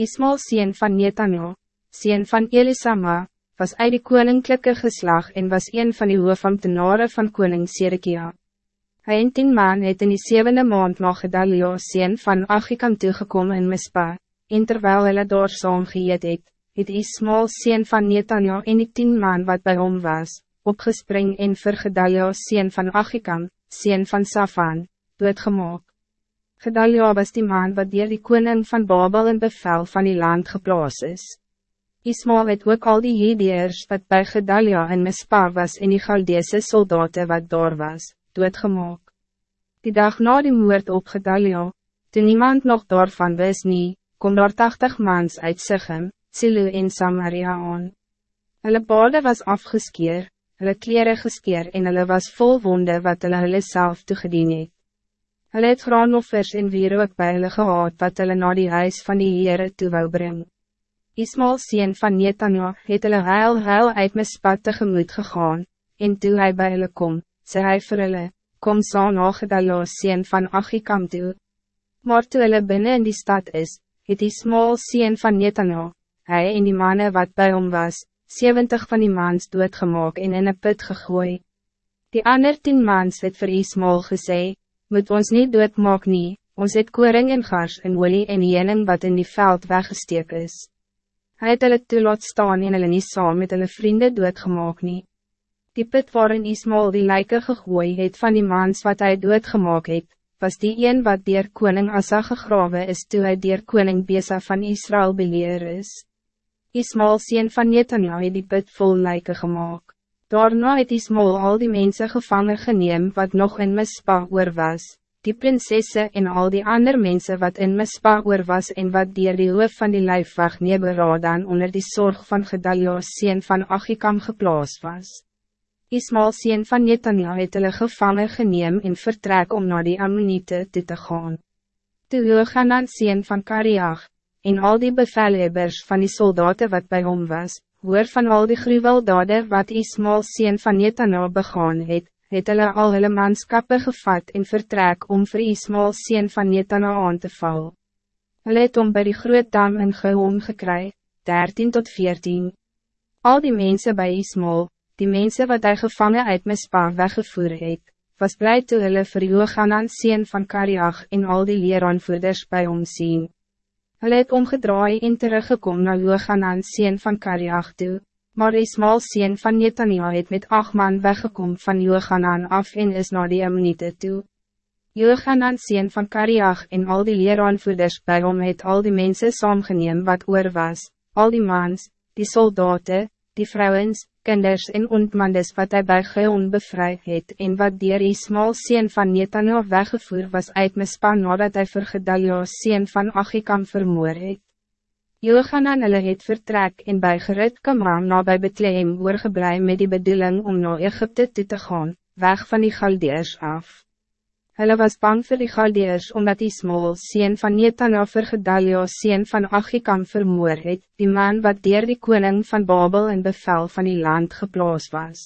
Ismael sien van Netanja, sien van Elisama, was uit die koninklijke geslag en was een van die hoofambtenare van koning Serekia. Hij en tien man het in die zevende maand na Gedalio sien van Achikam toegekom in Mispa, en terwijl hulle daar saam geëet het, het Ismael sien van Netanja en die tien man wat bij hom was, opgespring en vir Gedalio sien van Achikam, sien van Safan, doodgemaak. Gedalia was die man wat dier die koning van Babel in bevel van die land geplaas is. Ismael het ook al die Hedeers wat bij Gedalia in Mispa was en die Galdeese soldaten wat daar was, doodgemaak. Die dag na die moord op Gedalia, toen niemand nog daarvan wist nie, kom daar tachtig mans uit Sichem, Silu en Samaria aan. Hulle bade was afgeskeer, hulle kleren geskeer en hulle was vol wonde wat hulle hulle self toegedien het. Hulle het graanoffers en wierook by hulle gehad wat hulle na die huis van die Heere toe wou bring. Ismael sien van Netanja het hulle huil huil uit my spat tegemoet gegaan, en toe hy by hulle kom, sê hy vir hulle, kom sa na Gedalo sien van Achikam toe. Maar toe hulle binnen in die stad is, het Ismael sien van Netanja, hy en die mannen wat bij hom was, 70 van die mans doodgemaak en in een put gegooi. Die ander tien mans het vir Ismael gesê, moet ons niet doodmaak nie, ons het koring en gars en olie en jening wat in die veld weggesteek is. Hij het hulle toe laat staan en hulle nie saam met hulle vrienden doodgemaak nie. Die put waarin Ismael die lijken gegooi het van die mans wat hij doodgemaak het, was die een wat dier koning Asa gegrawe is toe hy dier koning Besa van Israël beleer is. Ismael sien van Netanya het die put vol lijken gemaakt. Daarna het Ismael al die mensen gevangen geneem wat nog in Mispa oor was, die prinsesse en al die andere mensen wat in Mispa oor was en wat dier die hoof van die lijfwacht Neberadan onder die zorg van Gedalios sien van Achikam geplaas was. Ismael sien van Netanya het hulle gevangen geneem en vertrek om naar die Ammonite toe te gaan. Toe Jochanan sien van Kariach, en al die bevelhebbers van die soldaten wat bij hom was, hoor van al die gruweldade wat Ismael sien van Netana begaan het, het hulle al hulle manskappe gevat en vertrek om vir Ismael sien van Netana aan te val. Hulle het om by die groot dam in Gehoom gekry, 13 tot 14. Al die mensen bij Ismael, die mensen wat hij gevangen uit Mispa weggevoer het, was blij toe hulle vir Johanan sien van Kariach en al die leeraanvoerders bij hom sien. Hulle het omgedraai en teruggekom na Johanan sien van Kariach toe, maar Ismael sien van Netania het met acht man weggekom van Johanan af en is na die Ammonite toe. Johanan sien van Kariach en al die leeraanvoerders bij hom het al die mensen saamgeneem wat oor was, al die mans, die soldaten, die vrouwens, kinders en ontmandes wat hij bij Geon bevrijd het en wat dier Ismael sien van Netanya weggevoer was uit Mispan nadat hy vir Gedalio sien van Achikam vermoor het. Johanan hulle het vertrek en bij Gerrit Kamram na by Bethlehem oorgeblij met die bedoeling om naar Egypte toe te gaan, weg van die Galdeers af. Hulle was bang voor die Galdeers omdat Ismael sien van Netanya vir Gedalio sien van Achikam vermoor het, die man wat dier die koning van Babel in bevel van die land geplaas was.